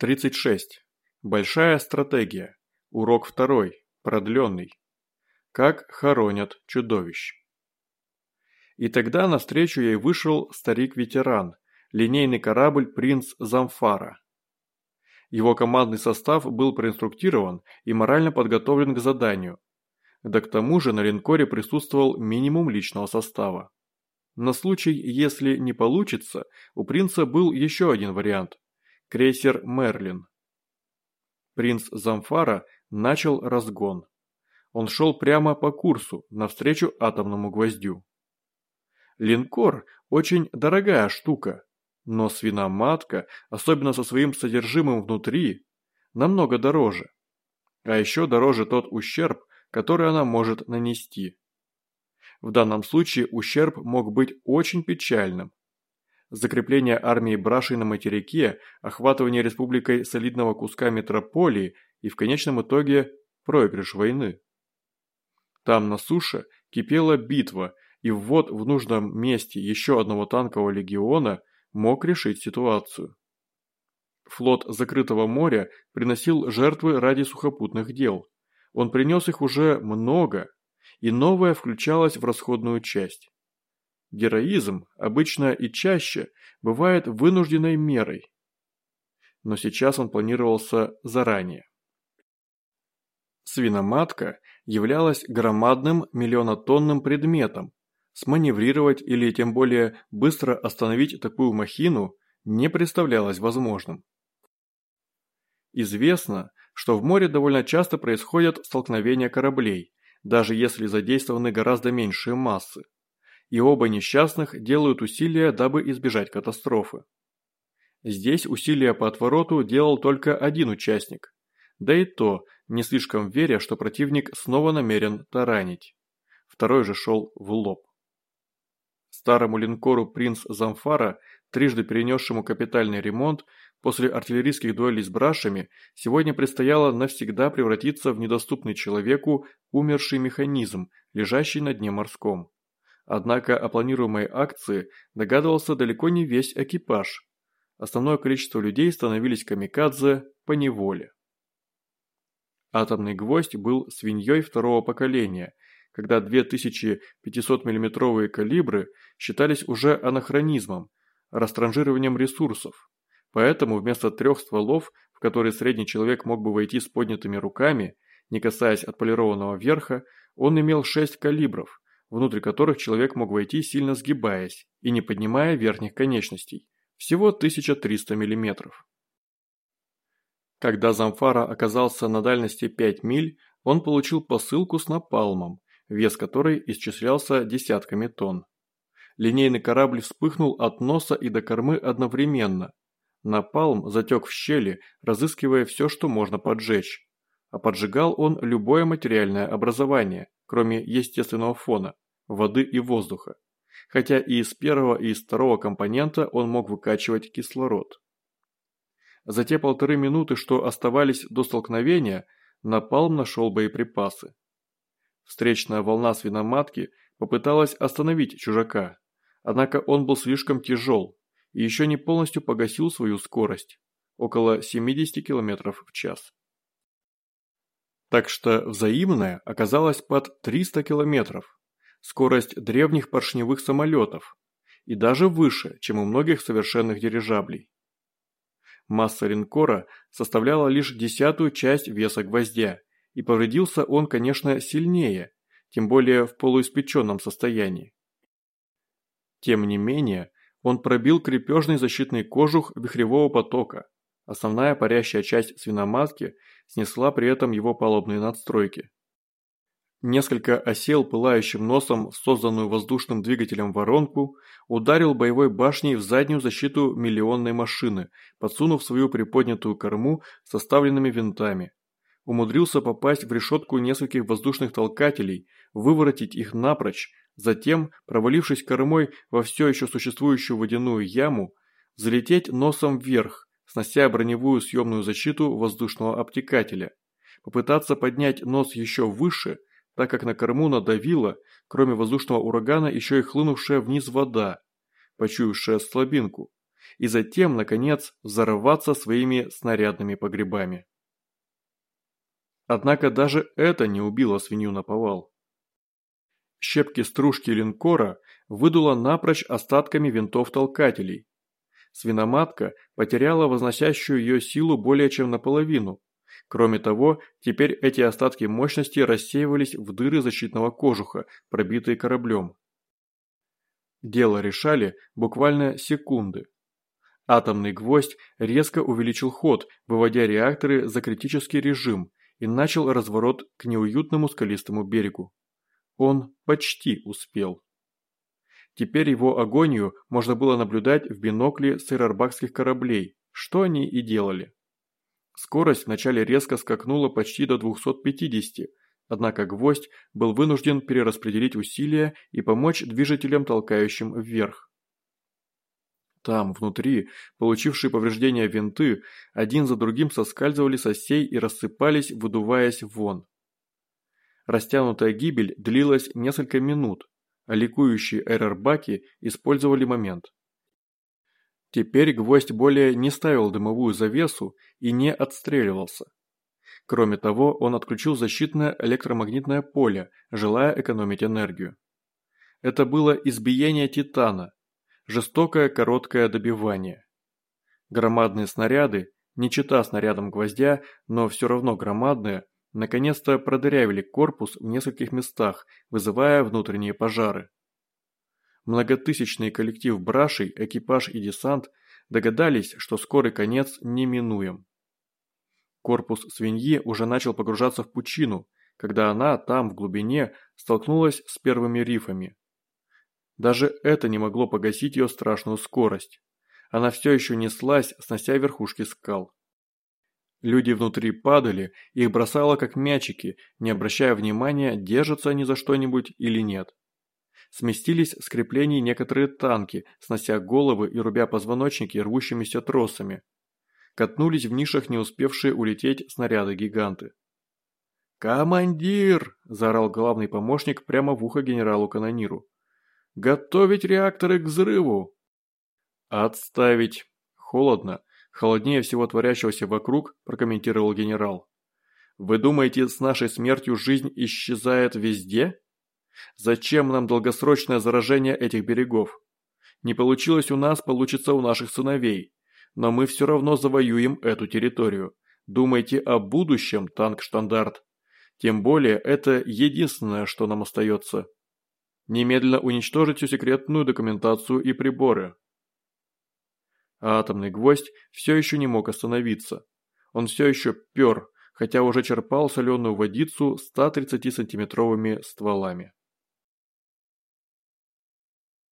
36. Большая стратегия. Урок второй. Продленный. Как хоронят чудовищ. И тогда навстречу ей вышел старик-ветеран, линейный корабль «Принц Замфара». Его командный состав был проинструктирован и морально подготовлен к заданию. Да к тому же на линкоре присутствовал минимум личного состава. На случай, если не получится, у принца был еще один вариант – крейсер «Мерлин». Принц Замфара начал разгон. Он шел прямо по курсу, навстречу атомному гвоздю. Линкор – очень дорогая штука, но свиноматка, особенно со своим содержимым внутри, намного дороже. А еще дороже тот ущерб, который она может нанести. В данном случае ущерб мог быть очень печальным. Закрепление армии Брашей на материке, охватывание республикой солидного куска метрополии и в конечном итоге проигрыш войны. Там на суше кипела битва, и ввод в нужном месте еще одного танкового легиона мог решить ситуацию. Флот закрытого моря приносил жертвы ради сухопутных дел. Он принес их уже много, и новое включалось в расходную часть. Героизм обычно и чаще бывает вынужденной мерой. Но сейчас он планировался заранее. Свиноматка являлась громадным миллионотонным предметом. Сманеврировать или тем более быстро остановить такую махину не представлялось возможным. Известно, что в море довольно часто происходят столкновения кораблей, даже если задействованы гораздо меньшие массы. И оба несчастных делают усилия, дабы избежать катастрофы. Здесь усилия по отвороту делал только один участник. Да и то, не слишком веря, что противник снова намерен таранить. Второй же шел в лоб. Старому линкору «Принц Замфара», трижды перенесшему капитальный ремонт, после артиллерийских дуэлей с брашами, сегодня предстояло навсегда превратиться в недоступный человеку умерший механизм, лежащий на дне морском. Однако о планируемой акции догадывался далеко не весь экипаж. Основное количество людей становились камикадзе по неволе. Атомный гвоздь был свиньей второго поколения, когда 2500 миллиметровые калибры считались уже анахронизмом, растранжированием ресурсов. Поэтому вместо трех стволов, в которые средний человек мог бы войти с поднятыми руками, не касаясь отполированного верха, он имел шесть калибров, внутрь которых человек мог войти сильно сгибаясь и не поднимая верхних конечностей, всего 1300 миллиметров. Когда Замфара оказался на дальности 5 миль, он получил посылку с напалмом, вес которой исчислялся десятками тонн. Линейный корабль вспыхнул от носа и до кормы одновременно. Напалм затек в щели, разыскивая все, что можно поджечь. А поджигал он любое материальное образование, кроме естественного фона, воды и воздуха. Хотя и из первого, и из второго компонента он мог выкачивать кислород. За те полторы минуты, что оставались до столкновения, Напалм нашел боеприпасы. Встречная волна свиноматки попыталась остановить чужака, однако он был слишком тяжел и еще не полностью погасил свою скорость – около 70 км в час. Так что взаимная оказалась под 300 км, скорость древних поршневых самолетов, и даже выше, чем у многих совершенных дирижаблей. Масса линкора составляла лишь десятую часть веса гвоздя, и повредился он, конечно, сильнее, тем более в полуиспеченном состоянии. Тем не менее, он пробил крепежный защитный кожух вихревого потока. Основная парящая часть свиноматки снесла при этом его палубные надстройки. Несколько осел пылающим носом созданную воздушным двигателем воронку, ударил боевой башней в заднюю защиту миллионной машины, подсунув свою приподнятую корму составленными винтами. Умудрился попасть в решетку нескольких воздушных толкателей, выворотить их напрочь, затем, провалившись кормой во все еще существующую водяную яму, залететь носом вверх, снося броневую съемную защиту воздушного обтекателя. Попытаться поднять нос еще выше – так как на корму надавила, кроме воздушного урагана, еще и хлынувшая вниз вода, почуявшая слабинку, и затем, наконец, взорваться своими снарядными погребами. Однако даже это не убило свинью на повал. Щепки стружки линкора выдуло напрочь остатками винтов-толкателей. Свиноматка потеряла возносящую ее силу более чем наполовину. Кроме того, теперь эти остатки мощности рассеивались в дыры защитного кожуха, пробитые кораблем. Дело решали буквально секунды. Атомный гвоздь резко увеличил ход, выводя реакторы за критический режим, и начал разворот к неуютному скалистому берегу. Он почти успел. Теперь его агонию можно было наблюдать в бинокле с кораблей, что они и делали. Скорость вначале резко скакнула почти до 250, однако гвоздь был вынужден перераспределить усилия и помочь движителям, толкающим вверх. Там, внутри, получившие повреждения винты, один за другим соскальзывали с осей и рассыпались, выдуваясь вон. Растянутая гибель длилась несколько минут, ликующие эрербаки использовали момент. Теперь гвоздь более не ставил дымовую завесу и не отстреливался. Кроме того, он отключил защитное электромагнитное поле, желая экономить энергию. Это было избиение Титана, жестокое короткое добивание. Громадные снаряды, не чита снарядом гвоздя, но все равно громадные, наконец-то продырявили корпус в нескольких местах, вызывая внутренние пожары. Многотысячный коллектив брашей, экипаж и десант догадались, что скорый конец неминуем. Корпус свиньи уже начал погружаться в пучину, когда она там, в глубине, столкнулась с первыми рифами. Даже это не могло погасить ее страшную скорость. Она все еще неслась, снося верхушки скал. Люди внутри падали, их бросало как мячики, не обращая внимания, держатся они за что-нибудь или нет. Сместились с креплений некоторые танки, снося головы и рубя позвоночники рвущимися тросами. Катнулись в нишах не успевшие улететь снаряды-гиганты. «Командир!» – заорал главный помощник прямо в ухо генералу-канониру. «Готовить реакторы к взрыву!» «Отставить!» Холодно, холоднее всего творящегося вокруг, прокомментировал генерал. Вы думаете, с нашей смертью жизнь исчезает везде? Зачем нам долгосрочное заражение этих берегов? Не получилось у нас, получится у наших сыновей. Но мы все равно завоюем эту территорию. Думайте о будущем, танк-штандарт. Тем более, это единственное, что нам остается. Немедленно уничтожить всю секретную документацию и приборы. А атомный гвоздь все еще не мог остановиться. Он все еще пер, хотя уже черпал соленую водицу 130-сантиметровыми стволами.